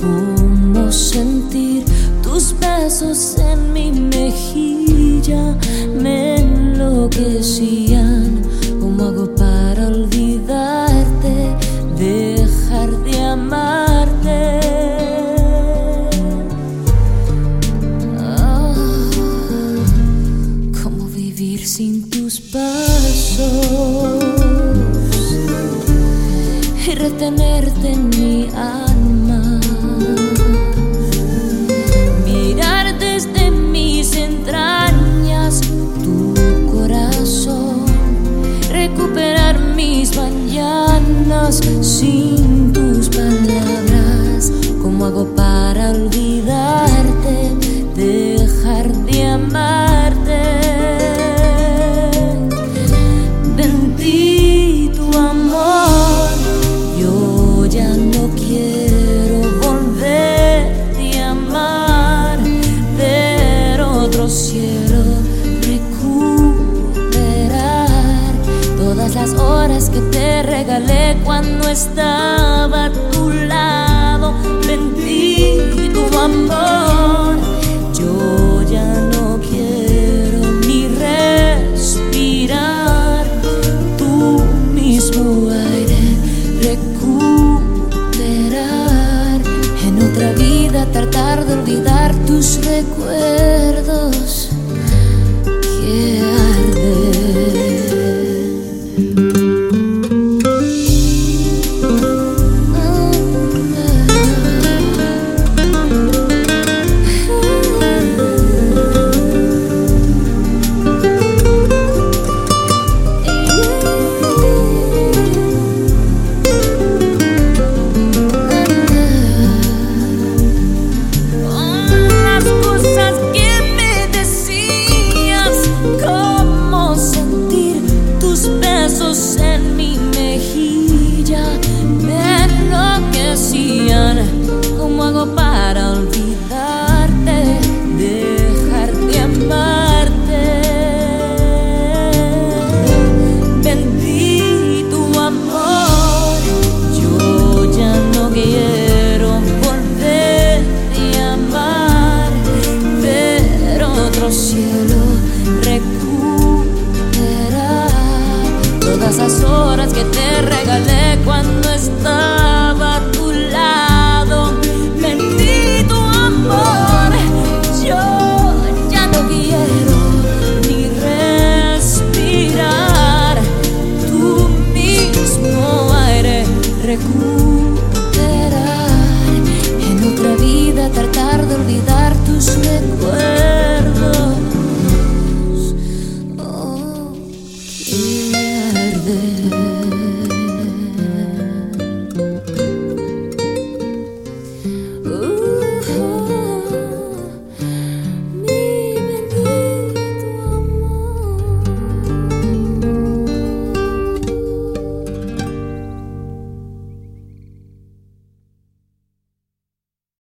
¿Cómo sentir tus besos en mi mejilla? Me enloquecían. ¿Cómo hago para olvidarte? Dejar de amarte. Ah, ¿Cómo vivir sin tus pasos? Y retenerte en mi alma sin tus palabras. ¿Cómo hago para olvidarte, dejar de amarte? Bendito amor, yo ya no quiero volverte a amar, ver otro cielo, recuperar todas las horas que te regalé cuando estaba a tu lado. Bendito amor, yo ya no quiero ni respirar tu mismo aire, recuperar en otra vida, tratar de olvidar tus recuerdos. en mi mejilla me enloquecían. ¿Cómo hago para? todas las horas que te regalé cuando estás. there